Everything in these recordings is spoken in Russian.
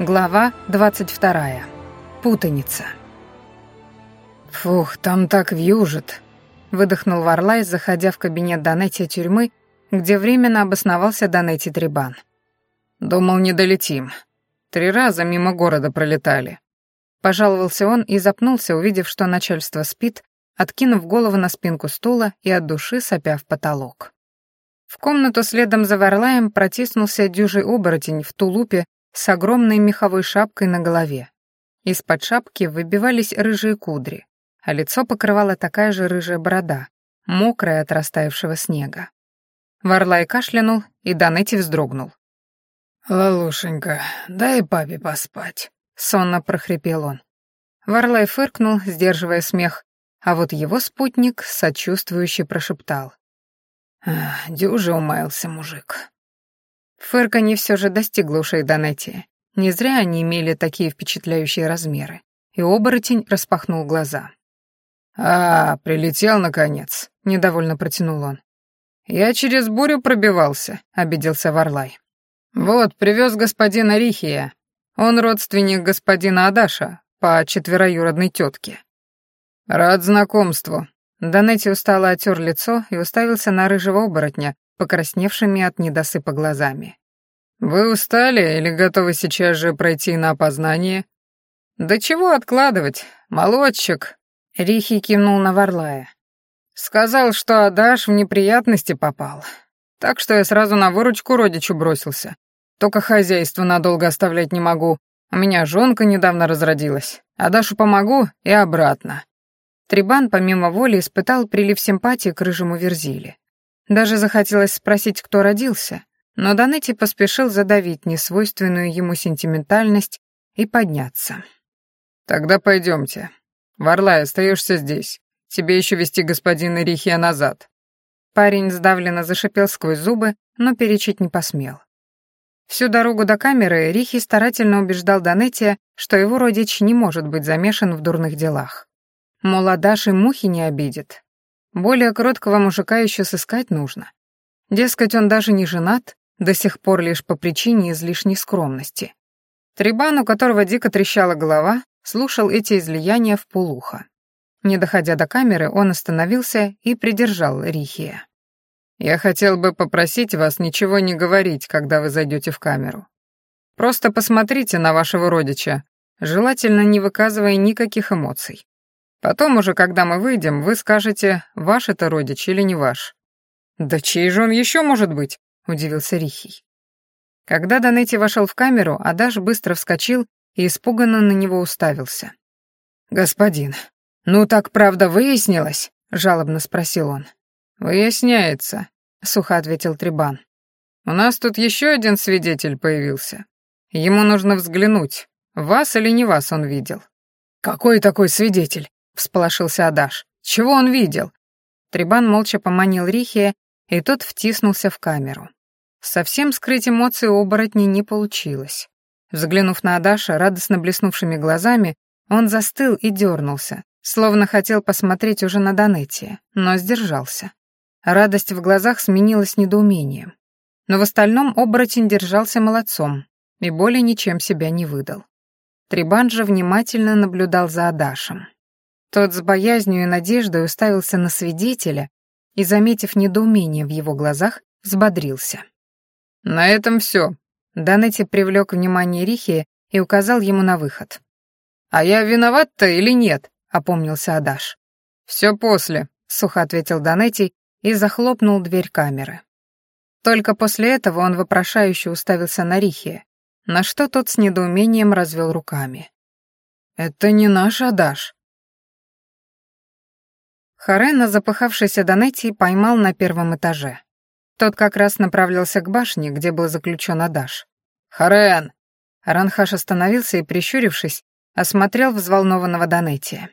Глава 22. Путаница. «Фух, там так вьюжит», — выдохнул Варлай, заходя в кабинет Донетти тюрьмы, где временно обосновался Донетти Трибан. «Думал, не долетим. Три раза мимо города пролетали». Пожаловался он и запнулся, увидев, что начальство спит, откинув голову на спинку стула и от души сопя в потолок. В комнату следом за Варлаем протиснулся дюжий оборотень в тулупе с огромной меховой шапкой на голове. Из-под шапки выбивались рыжие кудри, а лицо покрывала такая же рыжая борода, мокрая от растаявшего снега. Варлай кашлянул, и Данетти вздрогнул. «Лалушенька, дай папе поспать», — сонно прохрипел он. Варлай фыркнул, сдерживая смех, а вот его спутник сочувствующе прошептал. «Дюже умаялся мужик». Фырканье все же достигло ушей Донетти. Не зря они имели такие впечатляющие размеры. И оборотень распахнул глаза. «А, прилетел, наконец», — недовольно протянул он. «Я через бурю пробивался», — обиделся Варлай. «Вот, привез господина Рихия. Он родственник господина Адаша по четвероюродной тетке». «Рад знакомству». Донетти устало отер лицо и уставился на рыжего оборотня, покрасневшими от недосыпа глазами. «Вы устали или готовы сейчас же пройти на опознание?» «Да чего откладывать, молодчик?» Рихи кивнул на Варлая. «Сказал, что Адаш в неприятности попал. Так что я сразу на выручку родичу бросился. Только хозяйство надолго оставлять не могу. У меня жонка недавно разродилась. Адашу помогу и обратно». Трибан помимо воли испытал прилив симпатии к рыжему Верзиле. Даже захотелось спросить, кто родился, но Данетти поспешил задавить несвойственную ему сентиментальность и подняться. «Тогда пойдемте. Варлай, остаешься здесь. Тебе еще вести господина Рихия назад». Парень сдавленно зашипел сквозь зубы, но перечить не посмел. Всю дорогу до камеры Рихи старательно убеждал Данетти, что его родич не может быть замешан в дурных делах. Мол, и мухи не обидит, более кроткого мужика еще сыскать нужно. Дескать, он даже не женат, до сих пор лишь по причине излишней скромности. Трибан, у которого дико трещала голова, слушал эти излияния в полухо. Не доходя до камеры, он остановился и придержал Рихия. «Я хотел бы попросить вас ничего не говорить, когда вы зайдете в камеру. Просто посмотрите на вашего родича, желательно не выказывая никаких эмоций. Потом уже, когда мы выйдем, вы скажете, ваш это родич или не ваш». «Да чей же он еще может быть?» — удивился Рихий. Когда Данетти вошел в камеру, Адаш быстро вскочил и испуганно на него уставился. «Господин, ну так правда выяснилось?» — жалобно спросил он. «Выясняется», — сухо ответил Трибан. «У нас тут еще один свидетель появился. Ему нужно взглянуть, вас или не вас он видел». «Какой такой свидетель?» — всполошился Адаш. «Чего он видел?» Трибан молча поманил Рихия, и тот втиснулся в камеру. Совсем скрыть эмоции у оборотней не получилось. Взглянув на Адаша радостно блеснувшими глазами, он застыл и дернулся, словно хотел посмотреть уже на Донетия, но сдержался. Радость в глазах сменилась недоумением. Но в остальном оборотень держался молодцом и более ничем себя не выдал. Трибан же внимательно наблюдал за Адашем. Тот с боязнью и надеждой уставился на свидетеля и, заметив недоумение в его глазах, взбодрился. «На этом все. Данетти привлек внимание Рихи и указал ему на выход. «А я виноват-то или нет?» — опомнился Адаш. «Все после», — сухо ответил Данетти и захлопнул дверь камеры. Только после этого он вопрошающе уставился на Рихи, на что тот с недоумением развел руками. «Это не наш Адаш», Харена, запыхавшийся Донетти, поймал на первом этаже. Тот как раз направлялся к башне, где был заключен Адаш. «Харен!» Ранхаш остановился и, прищурившись, осмотрел взволнованного Донетти.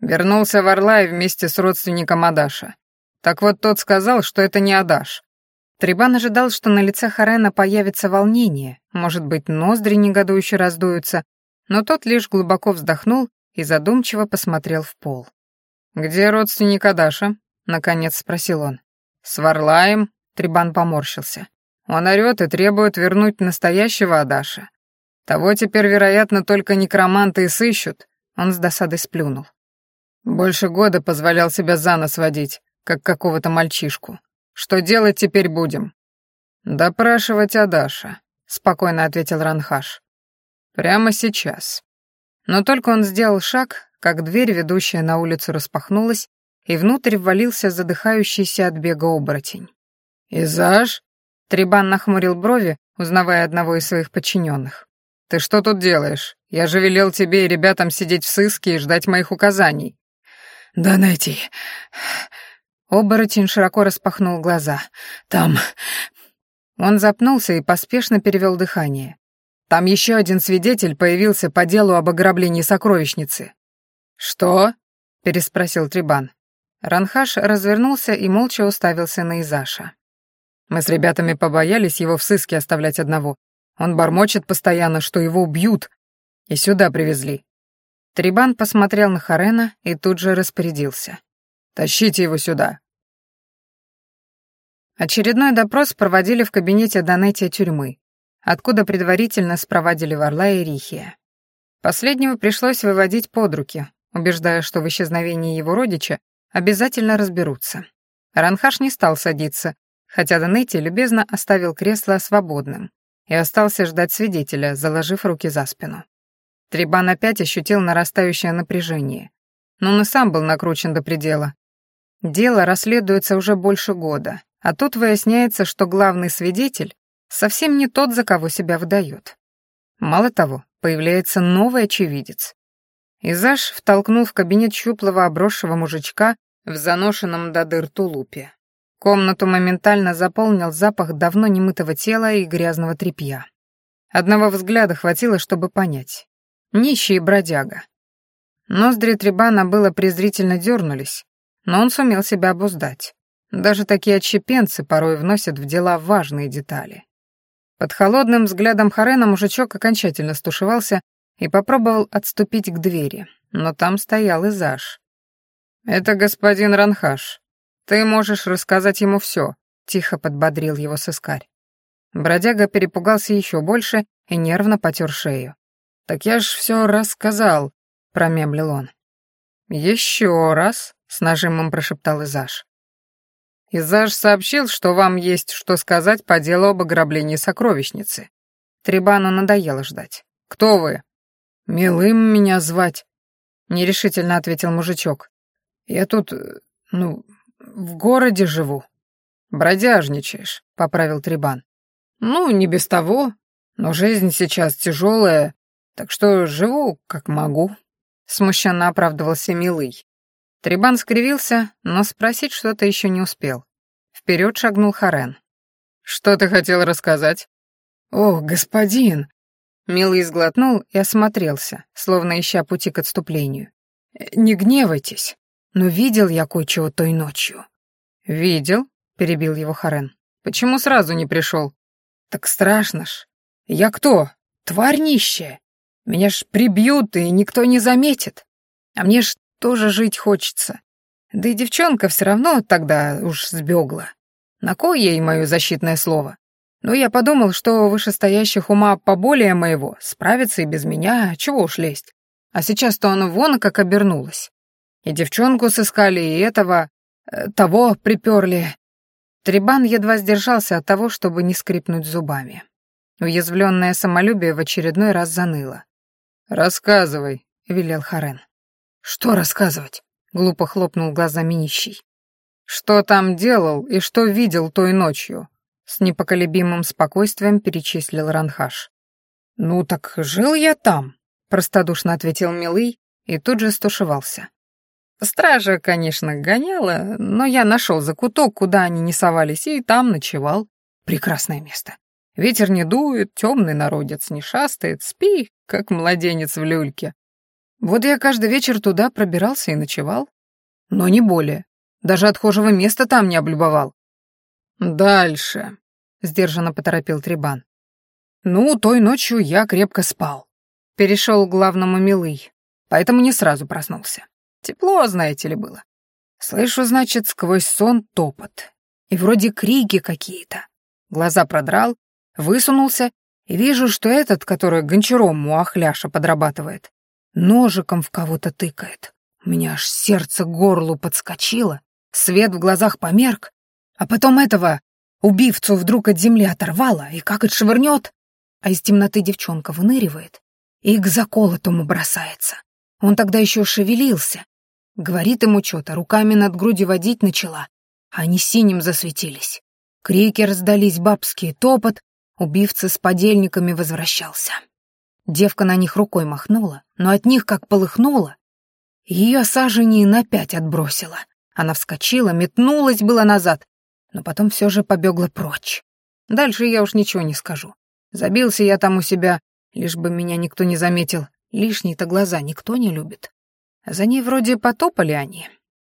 Вернулся в Орлай вместе с родственником Адаша. Так вот тот сказал, что это не Адаш. Трибан ожидал, что на лице Харена появится волнение, может быть, ноздри негодующе раздуются, но тот лишь глубоко вздохнул и задумчиво посмотрел в пол. «Где родственник Адаша?» — наконец спросил он. «С Варлаем?» — Трибан поморщился. «Он орёт и требует вернуть настоящего Адаша. Того теперь, вероятно, только некроманты и сыщут. Он с досадой сплюнул. Больше года позволял себя за нос водить, как какого-то мальчишку. Что делать теперь будем? Допрашивать Адаша, спокойно ответил Ранхаш. Прямо сейчас. Но только он сделал шаг, как дверь, ведущая на улицу, распахнулась, и внутрь ввалился задыхающийся от бега оборотень. «Изаж?» Трибан нахмурил брови, узнавая одного из своих подчиненных. «Ты что тут делаешь? Я же велел тебе и ребятам сидеть в сыске и ждать моих указаний». «Да найти». Оборотень широко распахнул глаза. «Там...» Он запнулся и поспешно перевел дыхание. «Там еще один свидетель появился по делу об ограблении сокровищницы». «Что?» — переспросил Трибан. Ранхаш развернулся и молча уставился на Изаша. Мы с ребятами побоялись его в сыске оставлять одного. Он бормочет постоянно, что его убьют. И сюда привезли. Трибан посмотрел на Харена и тут же распорядился. «Тащите его сюда». Очередной допрос проводили в кабинете Донетия тюрьмы, откуда предварительно спровадили Варла и Рихия. Последнего пришлось выводить под руки, убеждая, что в исчезновении его родича обязательно разберутся. Ранхаш не стал садиться, хотя Донетти любезно оставил кресло свободным и остался ждать свидетеля, заложив руки за спину. Трибан опять ощутил нарастающее напряжение, но он и сам был накручен до предела. Дело расследуется уже больше года, а тут выясняется, что главный свидетель совсем не тот, за кого себя выдает. Мало того, появляется новый очевидец. Изаш втолкнул в кабинет щуплого обросшего мужичка в заношенном до дыр тулупе. Комнату моментально заполнил запах давно немытого тела и грязного тряпья. Одного взгляда хватило, чтобы понять. Нищий бродяга. Ноздри Требана было презрительно дернулись, но он сумел себя обуздать. Даже такие отщепенцы порой вносят в дела важные детали. Под холодным взглядом Харена мужичок окончательно стушевался и попробовал отступить к двери, но там стоял Изаш. «Это господин Ранхаш», «Ты можешь рассказать ему все», — тихо подбодрил его сыскарь. Бродяга перепугался еще больше и нервно потер шею. «Так я ж все рассказал», — промемлил он. «Еще раз», — с нажимом прошептал Изаш. «Изаш сообщил, что вам есть что сказать по делу об ограблении сокровищницы». Трибану надоело ждать. «Кто вы?» «Милым меня звать», — нерешительно ответил мужичок. «Я тут, ну, в городе живу». «Бродяжничаешь», — поправил Трибан. «Ну, не без того, но жизнь сейчас тяжелая, так что живу, как могу», — смущенно оправдывался Милый. Трибан скривился, но спросить что-то еще не успел. Вперед шагнул Харен. «Что ты хотел рассказать?» «О, господин!» Милый сглотнул и осмотрелся, словно ища пути к отступлению. «Не гневайтесь, но видел я кое-чего той ночью». «Видел?» — перебил его Харен. «Почему сразу не пришел?» «Так страшно ж. Я кто? Тварь нищая. Меня ж прибьют, и никто не заметит. А мне ж тоже жить хочется. Да и девчонка все равно тогда уж сбегла. На кой ей мое защитное слово? Но я подумал, что вышестоящих ума поболее моего справится и без меня, чего уж лезть. А сейчас-то оно вон как обернулось. И девчонку сыскали, и этого, э, того приперли. Трибан едва сдержался от того, чтобы не скрипнуть зубами. Уязвленное самолюбие в очередной раз заныло. «Рассказывай», — велел Харен. «Что рассказывать?» — глупо хлопнул глазами нищий. «Что там делал и что видел той ночью?» — с непоколебимым спокойствием перечислил Ранхаш. «Ну так жил я там», — простодушно ответил Милый и тут же стушевался. Стража, конечно, гоняла, но я нашел закуток, куда они не совались, и там ночевал. Прекрасное место. Ветер не дует, темный народец не шастает, спи, как младенец в люльке. Вот я каждый вечер туда пробирался и ночевал. Но не более. Даже отхожего места там не облюбовал. «Дальше», — сдержанно поторопил Трибан. «Ну, той ночью я крепко спал». Перешел к главному милый, поэтому не сразу проснулся. Тепло, знаете ли, было. Слышу, значит, сквозь сон топот. И вроде крики какие-то. Глаза продрал, высунулся И вижу, что этот, который гончаром у Ахляша подрабатывает, ножиком в кого-то тыкает. У меня аж сердце к горлу подскочило, свет в глазах померк, а потом этого убивцу вдруг от земли оторвало и как отшвырнет, а из темноты девчонка выныривает и к заколотому бросается. Он тогда еще шевелился. Говорит ему что-то, руками над грудью водить начала, а они синим засветились. Крики раздались, бабские топот, убивца с подельниками возвращался. Девка на них рукой махнула, но от них как полыхнула. Ее сажени на пять отбросила. Она вскочила, метнулась было назад, но потом все же побегла прочь. Дальше я уж ничего не скажу. Забился я там у себя, лишь бы меня никто не заметил. Лишние-то глаза никто не любит. За ней вроде потопали они.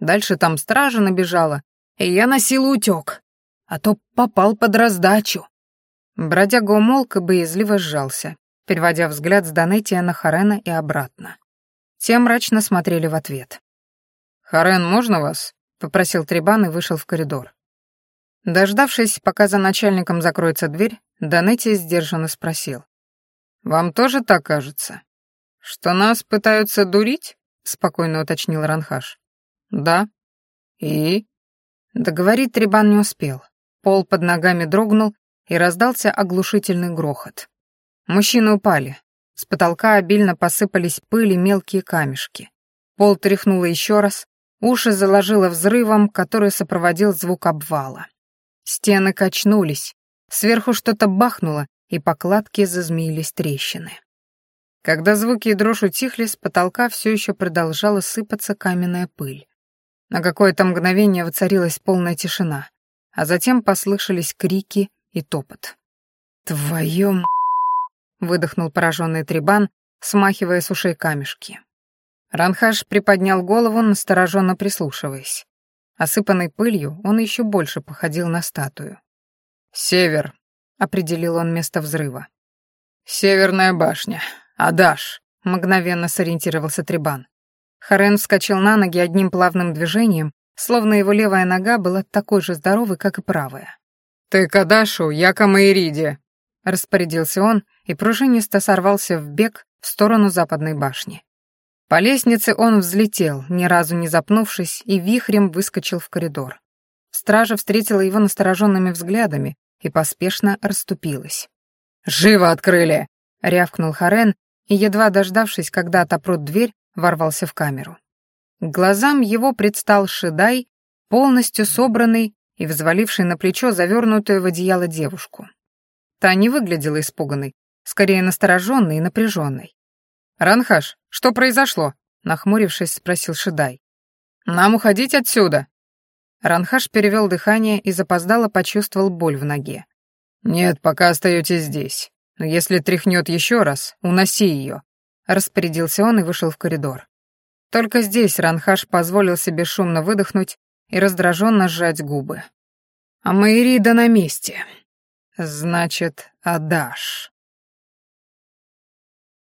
Дальше там стража набежала, и я на силу утек, а то попал под раздачу. Бродяга умолк и боязливо сжался, переводя взгляд с Донетия на Харена и обратно. Те мрачно смотрели в ответ. «Харен, можно вас?» — попросил Трибан и вышел в коридор. Дождавшись, пока за начальником закроется дверь, Донетти сдержанно спросил. «Вам тоже так кажется? Что нас пытаются дурить?» — спокойно уточнил Ранхаш. «Да». «И?» Договорить Трибан не успел. Пол под ногами дрогнул, и раздался оглушительный грохот. Мужчины упали. С потолка обильно посыпались пыль и мелкие камешки. Пол тряхнуло еще раз, уши заложило взрывом, который сопроводил звук обвала. Стены качнулись, сверху что-то бахнуло, и по кладке зазмеились трещины. Когда звуки и дрожь утихли, с потолка все еще продолжала сыпаться каменная пыль. На какое-то мгновение воцарилась полная тишина, а затем послышались крики и топот. «Твоем...» — выдохнул пораженный Трибан, смахивая с ушей камешки. Ранхаш приподнял голову, настороженно прислушиваясь. Осыпанный пылью, он еще больше походил на статую. «Север», — определил он место взрыва. «Северная башня. Адаш», — мгновенно сориентировался Трибан. Харен вскочил на ноги одним плавным движением, словно его левая нога была такой же здоровой, как и правая. «Ты к Адашу, я к Амаириде», — распорядился он и пружинисто сорвался в бег в сторону западной башни. По лестнице он взлетел, ни разу не запнувшись, и вихрем выскочил в коридор. Стража встретила его настороженными взглядами и поспешно расступилась. «Живо открыли!» — рявкнул Харен, и, едва дождавшись, когда отопрут дверь, ворвался в камеру. К глазам его предстал Шидай, полностью собранный и взваливший на плечо завернутую в одеяло девушку. Та не выглядела испуганной, скорее настороженной и напряженной. «Ранхаш, что произошло?» — нахмурившись, спросил Шидай. «Нам уходить отсюда!» Ранхаш перевел дыхание и запоздало почувствовал боль в ноге. «Нет, пока остаетесь здесь. Но если тряхнет еще раз, уноси ее», — распорядился он и вышел в коридор. Только здесь Ранхаш позволил себе шумно выдохнуть и раздраженно сжать губы. «А Майрида на месте. Значит, отдашь».